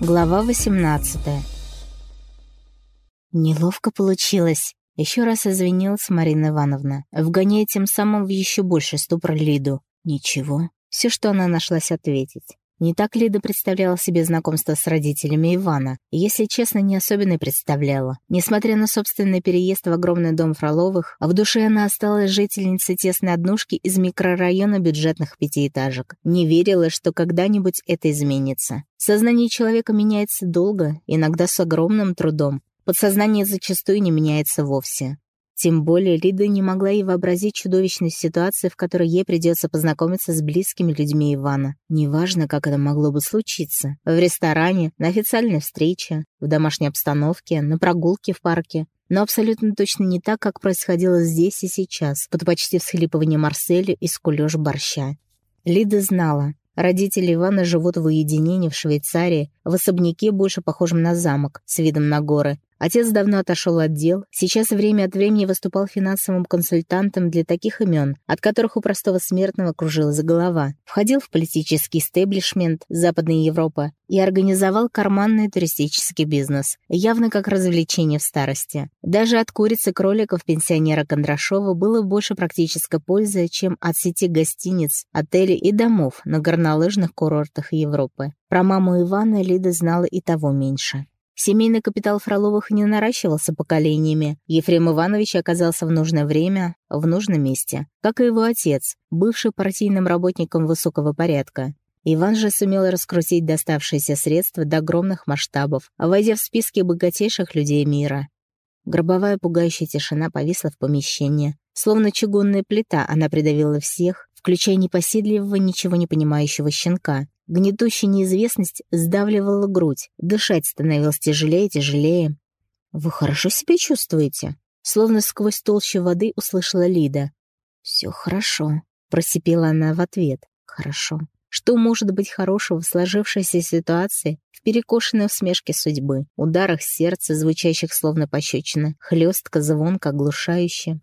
Глава 18 Неловко получилось. Еще раз извинилась Марина Ивановна, вгоняя тем самым в еще больший ступор Лиду. Ничего. Все, что она нашлась ответить. Не так Лида представляла себе знакомство с родителями Ивана. Если честно, не особенно представляла. Несмотря на собственный переезд в огромный дом Фроловых, в душе она осталась жительницей тесной однушки из микрорайона бюджетных пятиэтажек. Не верила, что когда-нибудь это изменится. Сознание человека меняется долго, иногда с огромным трудом. Подсознание зачастую не меняется вовсе. Тем более Лида не могла и вообразить чудовищной ситуации, в которой ей придется познакомиться с близкими людьми Ивана. Неважно, как это могло бы случиться. В ресторане, на официальной встрече, в домашней обстановке, на прогулке в парке. Но абсолютно точно не так, как происходило здесь и сейчас, под почти всхлипывание Марселя и скулёж борща. Лида знала, Родители Ивана живут в уединении в Швейцарии, в особняке, больше похожем на замок, с видом на горы. Отец давно отошел от дел, сейчас время от времени выступал финансовым консультантом для таких имен, от которых у простого смертного кружилась голова. Входил в политический стеблишмент Западной Европы и организовал карманный туристический бизнес, явно как развлечение в старости. Даже от курицы кроликов пенсионера Кондрашова было больше практической пользы, чем от сети гостиниц, отелей и домов на горнолыжных курортах Европы. Про маму Ивана Лида знала и того меньше. Семейный капитал Фроловых не наращивался поколениями. Ефрем Иванович оказался в нужное время, в нужном месте, как и его отец, бывший партийным работником высокого порядка. Иван же сумел раскрутить доставшиеся средства до огромных масштабов, войдя в списки богатейших людей мира. Гробовая пугающая тишина повисла в помещении. Словно чугунная плита, она придавила всех, включая непоседливого, ничего не понимающего щенка. Гнетущая неизвестность сдавливала грудь, дышать становилось тяжелее и тяжелее. «Вы хорошо себя чувствуете?» Словно сквозь толщу воды услышала Лида. «Все хорошо», — просипела она в ответ. «Хорошо». Что может быть хорошего в сложившейся ситуации, в перекошенной усмешке судьбы, ударах сердца, звучащих словно пощечина, хлестко, звонко, оглушающе?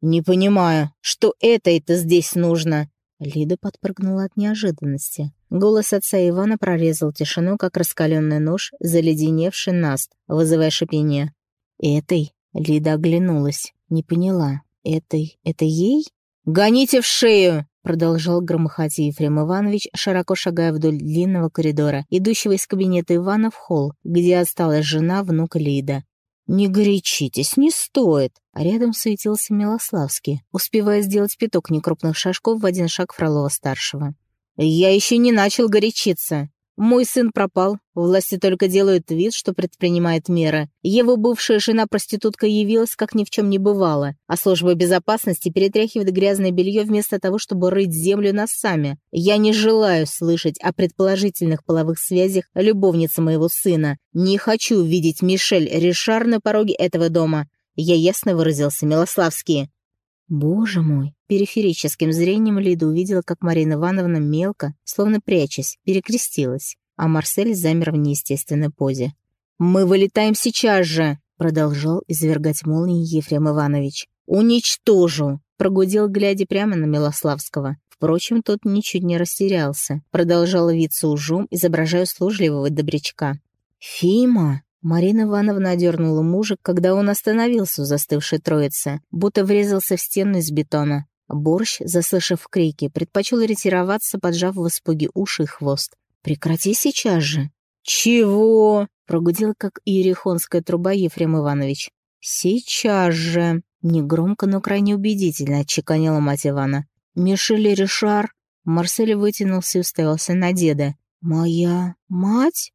«Не понимаю, что это-то здесь нужно?» Лида подпрыгнула от неожиданности. Голос отца Ивана прорезал тишину, как раскаленный нож, заледеневший наст, вызывая шипение. «Этой?» — Лида оглянулась. Не поняла. «Этой? Это ей?» «Гоните в шею!» — продолжал громыхать Ефрем Иванович, широко шагая вдоль длинного коридора, идущего из кабинета Ивана в холл, где осталась жена внука Лида. «Не горячитесь, не стоит!» А рядом суетился Милославский, успевая сделать пяток некрупных шажков в один шаг Фролова-старшего. «Я еще не начал горячиться!» Мой сын пропал. Власти только делают вид, что предпринимают меры. Его бывшая жена-проститутка явилась, как ни в чем не бывало, а служба безопасности перетряхивает грязное белье вместо того, чтобы рыть землю носами. Я не желаю слышать о предположительных половых связях любовницы моего сына. Не хочу видеть Мишель Ришар на пороге этого дома. Я ясно выразился, Милославский. Боже мой! Периферическим зрением Лида увидела, как Марина Ивановна мелко, словно прячась, перекрестилась, а Марсель замер в неестественной позе. «Мы вылетаем сейчас же!» — продолжал извергать молнии Ефрем Иванович. «Уничтожу!» — прогудел, глядя прямо на Милославского. Впрочем, тот ничуть не растерялся. Продолжал виться ужом, изображая услужливого добрячка. «Фима!» Марина Ивановна одернула мужа, когда он остановился у застывшей троицы, будто врезался в стену из бетона. Борщ, заслышав крики, предпочел ретироваться, поджав в испуге уши и хвост. «Прекрати сейчас же!» «Чего?» — прогудел, как иерихонская труба Ефрем Иванович. «Сейчас же!» — негромко, но крайне убедительно отчеканила мать Ивана. «Мишель Ришар!» Марсель вытянулся и уставился на деда. «Моя мать?»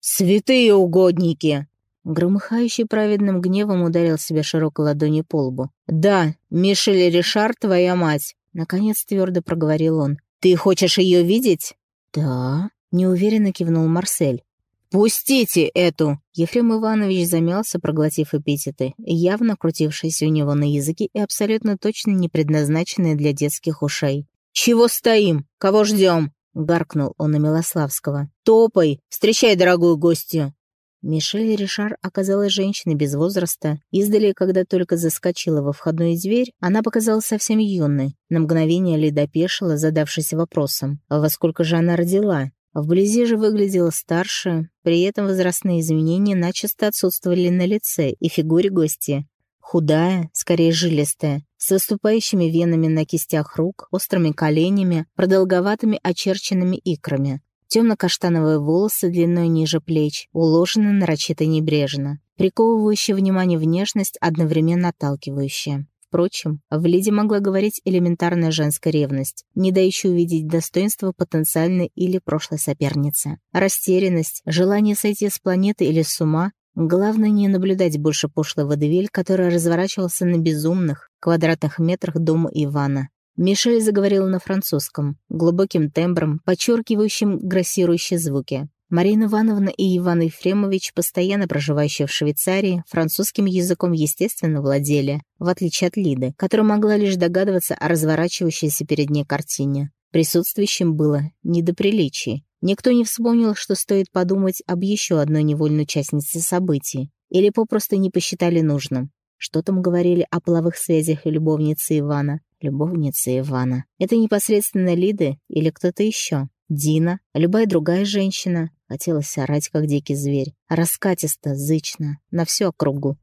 «Святые угодники!» Громыхающий праведным гневом ударил себя широкой ладонью по лбу. «Да, Мишель Ришар, твоя мать!» Наконец твердо проговорил он. «Ты хочешь ее видеть?» «Да», — неуверенно кивнул Марсель. «Пустите эту!» Ефрем Иванович замялся, проглотив эпитеты, явно крутившиеся у него на языке и абсолютно точно не предназначенные для детских ушей. «Чего стоим? Кого ждем?» гаркнул он на Милославского. «Топай! Встречай дорогую гостью!» Мишель Ришар оказалась женщиной без возраста. Издали, когда только заскочила во входную дверь, она показалась совсем юной. На мгновение Лида опешила, задавшись вопросом, во сколько же она родила? Вблизи же выглядела старше, при этом возрастные изменения начисто отсутствовали на лице и фигуре гостя. Худая, скорее жилистая, с выступающими венами на кистях рук, острыми коленями, продолговатыми очерченными икрами. Темно-каштановые волосы длиной ниже плеч, уложены нарочито небрежно, приковывающая внимание внешность, одновременно отталкивающая. Впрочем, в Лиде могла говорить элементарная женская ревность, не дающая увидеть достоинство потенциальной или прошлой соперницы. Растерянность, желание сойти с планеты или с ума Главное не наблюдать больше пошлый водевиль, который разворачивался на безумных квадратных метрах дома Ивана. Мишель заговорила на французском, глубоким тембром, подчеркивающим грассирующие звуки. Марина Ивановна и Иван Ефремович, постоянно проживающие в Швейцарии, французским языком, естественно, владели, в отличие от Лиды, которая могла лишь догадываться о разворачивающейся перед ней картине. Присутствующим было не до приличий. Никто не вспомнил, что стоит подумать об еще одной невольной участнице событий, или попросту не посчитали нужным. Что там говорили о половых связях и любовнице Ивана? Любовница Ивана. Это непосредственно Лиды или кто-то еще? Дина, любая другая женщина. Хотелось орать, как дикий зверь. Раскатисто, зычно, на всю округу.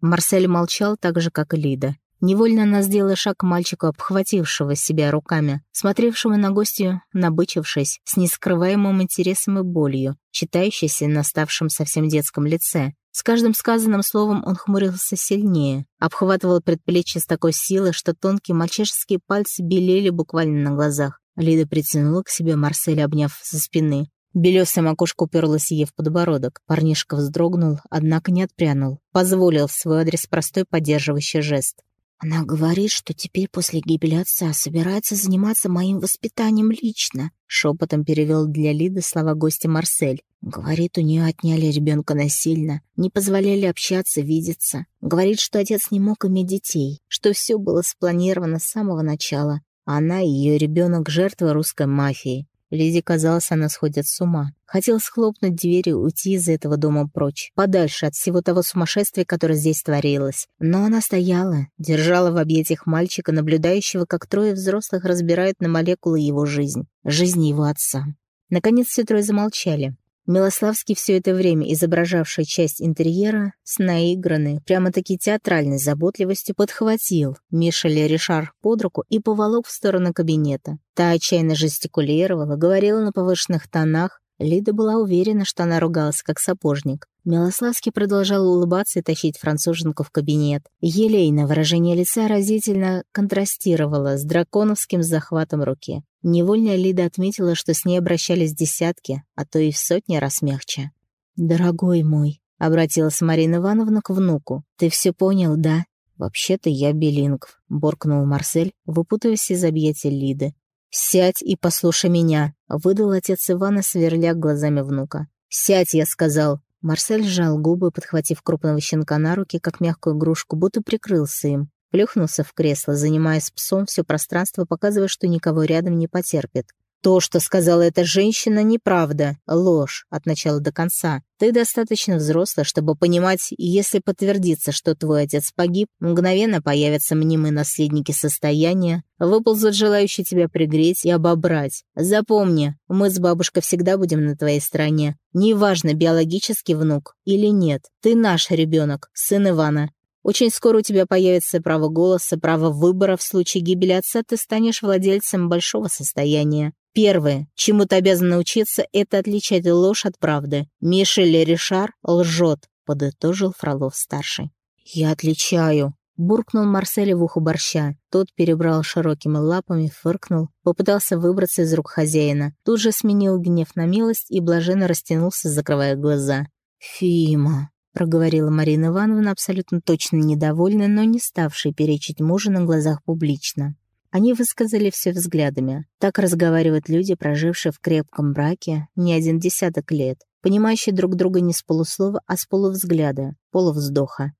Марсель молчал так же, как и Лида. Невольно она сделала шаг к мальчику, обхватившего себя руками, смотревшему на гостью, набычившись, с нескрываемым интересом и болью, читающейся на ставшем совсем детском лице. С каждым сказанным словом он хмурился сильнее, обхватывал предплечье с такой силой, что тонкие мальчишеские пальцы белели буквально на глазах. Лида притянула к себе Марселя, обняв со спины. Белёсая макушка уперлась ей в подбородок. Парнишка вздрогнул, однако не отпрянул. Позволил в свой адрес простой поддерживающий жест. «Она говорит, что теперь после гибели отца собирается заниматься моим воспитанием лично», шепотом перевел для Лиды слова гостя Марсель. Говорит, у нее отняли ребенка насильно, не позволяли общаться, видеться. Говорит, что отец не мог иметь детей, что все было спланировано с самого начала. Она и ее ребенок жертва русской мафии. Лизе казалось, она сходит с ума. Хотел схлопнуть двери и уйти из этого дома прочь, подальше от всего того сумасшествия, которое здесь творилось. Но она стояла, держала в объятиях мальчика, наблюдающего, как трое взрослых разбирают на молекулы его жизнь, жизнь его отца. Наконец все трое замолчали. Милославский, все это время изображавший часть интерьера, с наигранной, прямо-таки театральной заботливостью подхватил Мишеля Ришар под руку и поволок в сторону кабинета. Та отчаянно жестикулировала, говорила на повышенных тонах, Лида была уверена, что она ругалась, как сапожник. Милославский продолжал улыбаться и тащить француженку в кабинет. Елейное выражение лица разительно контрастировало с драконовским захватом руки. Невольно Лида отметила, что с ней обращались десятки, а то и в сотни раз мягче. «Дорогой мой», — обратилась Марина Ивановна к внуку, — «ты все понял, да?» «Вообще-то я билингв», — буркнул Марсель, выпутываясь из объятий Лиды. «Сядь и послушай меня», — выдал отец Ивана, сверля глазами внука. «Сядь», — я сказал. Марсель сжал губы, подхватив крупного щенка на руки, как мягкую игрушку, будто прикрылся им. Плюхнулся в кресло, занимаясь псом все пространство, показывая, что никого рядом не потерпит. То, что сказала эта женщина, неправда, ложь от начала до конца. Ты достаточно взрослая, чтобы понимать, если подтвердится, что твой отец погиб, мгновенно появятся мнимые наследники состояния, выползут желающие тебя пригреть и обобрать. Запомни, мы с бабушкой всегда будем на твоей стороне. Неважно, биологический внук или нет, ты наш ребенок, сын Ивана. Очень скоро у тебя появится право голоса, право выбора. В случае гибели отца ты станешь владельцем большого состояния. Первое, чему ты обязан научиться, это отличать ложь от правды. Мишель Ришар лжет, подытожил Фролов-старший. Я отличаю, буркнул Марсель в ухо борща. Тот перебрал широкими лапами, фыркнул, попытался выбраться из рук хозяина. Тут же сменил гнев на милость и блаженно растянулся, закрывая глаза. «Фима», — проговорила Марина Ивановна, абсолютно точно недовольная, но не ставшая перечить мужу на глазах публично. Они высказали все взглядами. Так разговаривают люди, прожившие в крепком браке не один десяток лет, понимающие друг друга не с полуслова, а с полувзгляда, полувздоха.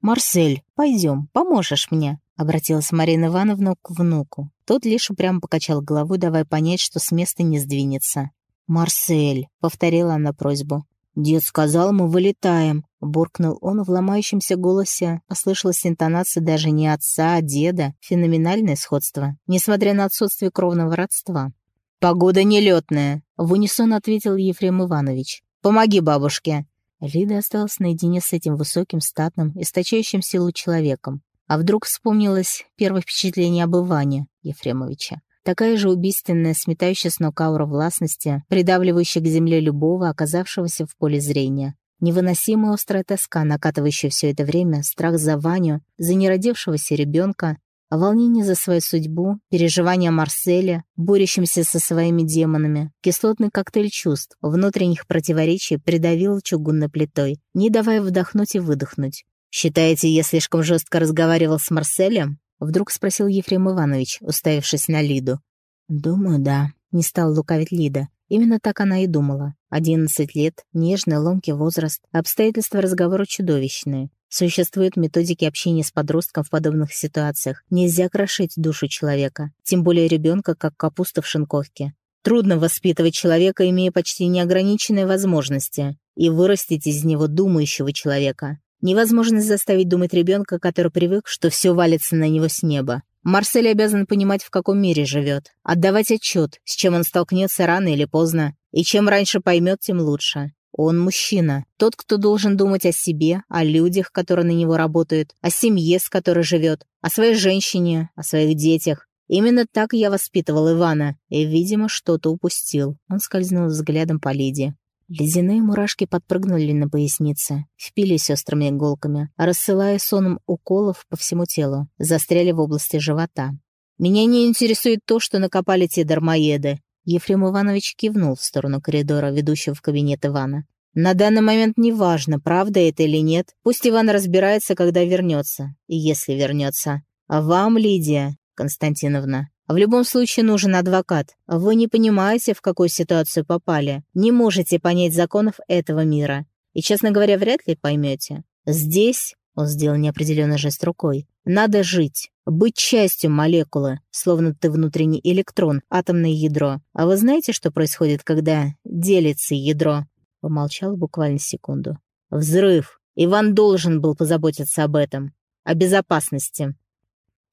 «Марсель, пойдем, поможешь мне», — обратилась Марина Ивановна к внуку. Тот лишь упрямо покачал головой, давая понять, что с места не сдвинется. «Марсель», — повторила она просьбу, «Дед сказал, мы вылетаем», — буркнул он в ломающемся голосе. Послышалась интонация даже не отца, а деда. Феноменальное сходство, несмотря на отсутствие кровного родства. «Погода нелетная», — в унисон ответил Ефрем Иванович. «Помоги бабушке». Лида осталась наедине с этим высоким, статным, источающим силу человеком. А вдруг вспомнилось первое впечатление об Иване Ефремовича. Такая же убийственная, сметающая с ног аура властности, придавливающая к земле любого, оказавшегося в поле зрения. Невыносимая острая тоска, накатывающая все это время, страх за Ваню, за неродившегося ребенка, волнение за свою судьбу, переживания Марселя, борющимся со своими демонами, кислотный коктейль чувств, внутренних противоречий придавил чугунной плитой, не давая вдохнуть и выдохнуть. «Считаете, я слишком жестко разговаривал с Марселем?» Вдруг спросил Ефрем Иванович, уставившись на Лиду. «Думаю, да», — не стал лукавить Лида. Именно так она и думала. Одиннадцать лет, нежный, ломкий возраст, обстоятельства разговора чудовищные. Существуют методики общения с подростком в подобных ситуациях. Нельзя крошить душу человека, тем более ребенка, как капуста в шинковке. Трудно воспитывать человека, имея почти неограниченные возможности, и вырастить из него думающего человека. Невозможно заставить думать ребенка, который привык, что все валится на него с неба. Марсель обязан понимать, в каком мире живет, отдавать отчет, с чем он столкнется рано или поздно, и чем раньше поймет, тем лучше. Он мужчина, тот, кто должен думать о себе, о людях, которые на него работают, о семье, с которой живет, о своей женщине, о своих детях. Именно так я воспитывал Ивана, и, видимо, что-то упустил. Он скользнул взглядом по Лиде. Ледяные мурашки подпрыгнули на пояснице, впились острыми иголками, рассылая соном уколов по всему телу, застряли в области живота. «Меня не интересует то, что накопали те дармоеды», Ефрем Иванович кивнул в сторону коридора, ведущего в кабинет Ивана. «На данный момент не важно, правда это или нет. Пусть Иван разбирается, когда вернется, и если вернется. А вам, Лидия Константиновна, в любом случае нужен адвокат. Вы не понимаете, в какую ситуацию попали. Не можете понять законов этого мира. И, честно говоря, вряд ли поймете. Здесь, он сделал неопределенный жест рукой, надо жить. Быть частью молекулы, словно ты внутренний электрон, атомное ядро. А вы знаете, что происходит, когда делится ядро? Помолчал буквально секунду. Взрыв. Иван должен был позаботиться об этом. О безопасности.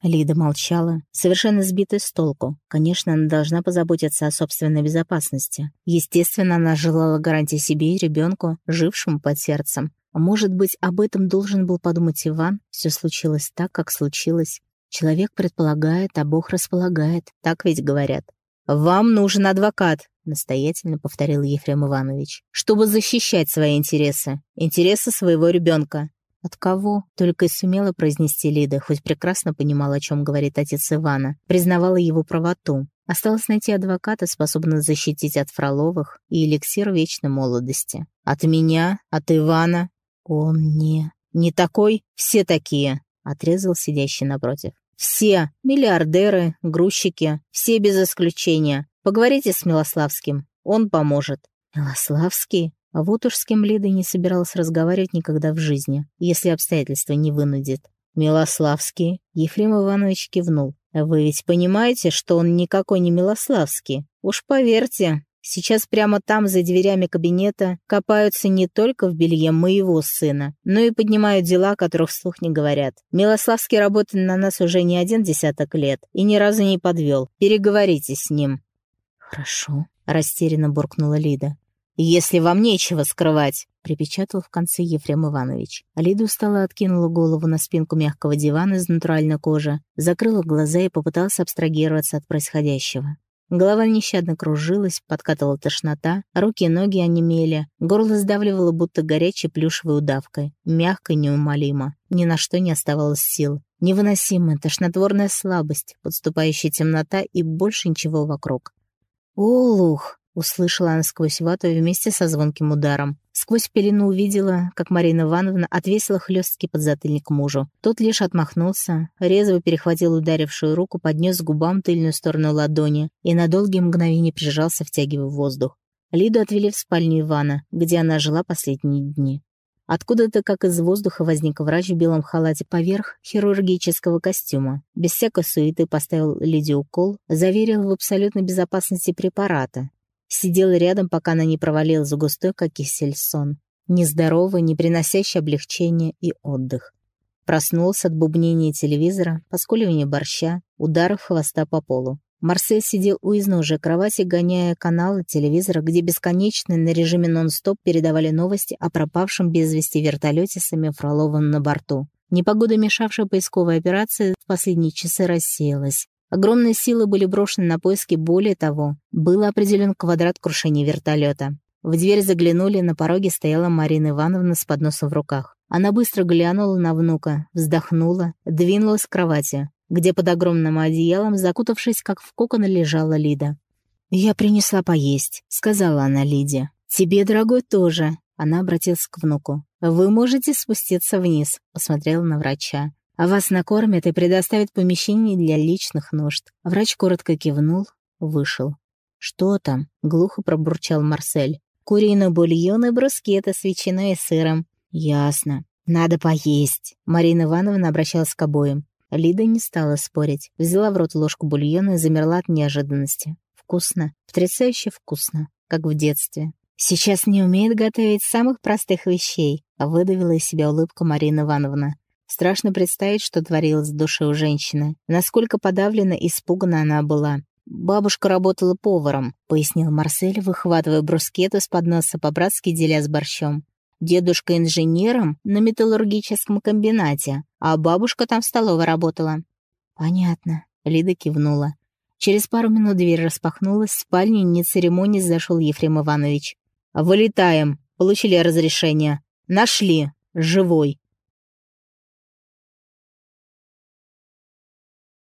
Лида молчала, совершенно сбитая с толку. Конечно, она должна позаботиться о собственной безопасности. Естественно, она желала гарантии себе и ребенку, жившему под сердцем. А может быть, об этом должен был подумать Иван? Все случилось так, как случилось. Человек предполагает, а Бог располагает. Так ведь говорят. «Вам нужен адвокат», — настоятельно повторил Ефрем Иванович, «чтобы защищать свои интересы, интересы своего ребенка. «От кого?» — только и сумела произнести Лида, хоть прекрасно понимала, о чем говорит отец Ивана, признавала его правоту. Осталось найти адвоката, способного защитить от Фроловых и эликсир вечной молодости. «От меня? От Ивана?» «Он не...» «Не такой? Все такие!» — отрезал сидящий напротив. «Все! Миллиардеры, грузчики, все без исключения. Поговорите с Милославским, он поможет». «Милославский?» Вот уж с кем Лида не собиралась разговаривать никогда в жизни, если обстоятельства не вынудит. «Милославский?» Ефрем Иванович кивнул. «Вы ведь понимаете, что он никакой не Милославский? Уж поверьте, сейчас прямо там, за дверями кабинета, копаются не только в белье моего сына, но и поднимают дела, которых вслух не говорят. Милославский работает на нас уже не один десяток лет и ни разу не подвел. Переговорите с ним». «Хорошо», — растерянно буркнула Лида. «Если вам нечего скрывать», — припечатал в конце Ефрем Иванович. Лида устало откинула голову на спинку мягкого дивана из натуральной кожи, закрыла глаза и попыталась абстрагироваться от происходящего. Голова нещадно кружилась, подкатывала тошнота, руки и ноги онемели, горло сдавливало будто горячей плюшевой удавкой, мягко и неумолимо. Ни на что не оставалось сил. Невыносимая, тошнотворная слабость, подступающая темнота и больше ничего вокруг. «Олух!» Услышала она сквозь вату вместе со звонким ударом. Сквозь пелену увидела, как Марина Ивановна отвесила хлесткий подзатыльник мужу. Тот лишь отмахнулся, резво перехватил ударившую руку, поднес к губам тыльную сторону ладони и на долгие мгновения прижался, втягивая воздух. Лиду отвели в спальню Ивана, где она жила последние дни. Откуда-то, как из воздуха, возник врач в белом халате поверх хирургического костюма. Без всякой суеты поставил Лиде укол, заверил в абсолютной безопасности препарата, Сидел рядом, пока она не провалилась в густой, как кисель, сон. Нездоровый, не приносящий облегчения и отдых. Проснулся от бубнения телевизора, поскуливания борща, ударов хвоста по полу. Марсель сидел у изножия кровати, гоняя каналы телевизора, где бесконечно на режиме нон-стоп передавали новости о пропавшем без вести вертолете с Фроловым на борту. Непогода, мешавшая поисковой операции, в последние часы рассеялась. Огромные силы были брошены на поиски, более того, был определен квадрат крушения вертолета. В дверь заглянули, на пороге стояла Марина Ивановна с подносом в руках. Она быстро глянула на внука, вздохнула, двинулась к кровати, где под огромным одеялом, закутавшись как в кокон, лежала Лида. «Я принесла поесть», — сказала она Лиде. «Тебе, дорогой, тоже». Она обратилась к внуку. «Вы можете спуститься вниз», — посмотрела на врача. «А вас накормят и предоставят помещение для личных нужд». Врач коротко кивнул, вышел. «Что там?» — глухо пробурчал Марсель. «Куриный бульон и брускеты с ветчиной и сыром». «Ясно. Надо поесть». Марина Ивановна обращалась к обоим. Лида не стала спорить. Взяла в рот ложку бульона и замерла от неожиданности. Вкусно. Потрясающе вкусно. Как в детстве. «Сейчас не умеет готовить самых простых вещей», — выдавила из себя улыбка Марина Ивановна. Страшно представить, что творилось в душе у женщины. Насколько подавлена и испугана она была. «Бабушка работала поваром», — пояснил Марсель, выхватывая брускету с подноса по-братски деля с борщом. «Дедушка инженером на металлургическом комбинате, а бабушка там в столовой работала». «Понятно», — Лида кивнула. Через пару минут дверь распахнулась, в спальню не церемонясь зашел Ефрем Иванович. «Вылетаем. Получили разрешение. Нашли. Живой».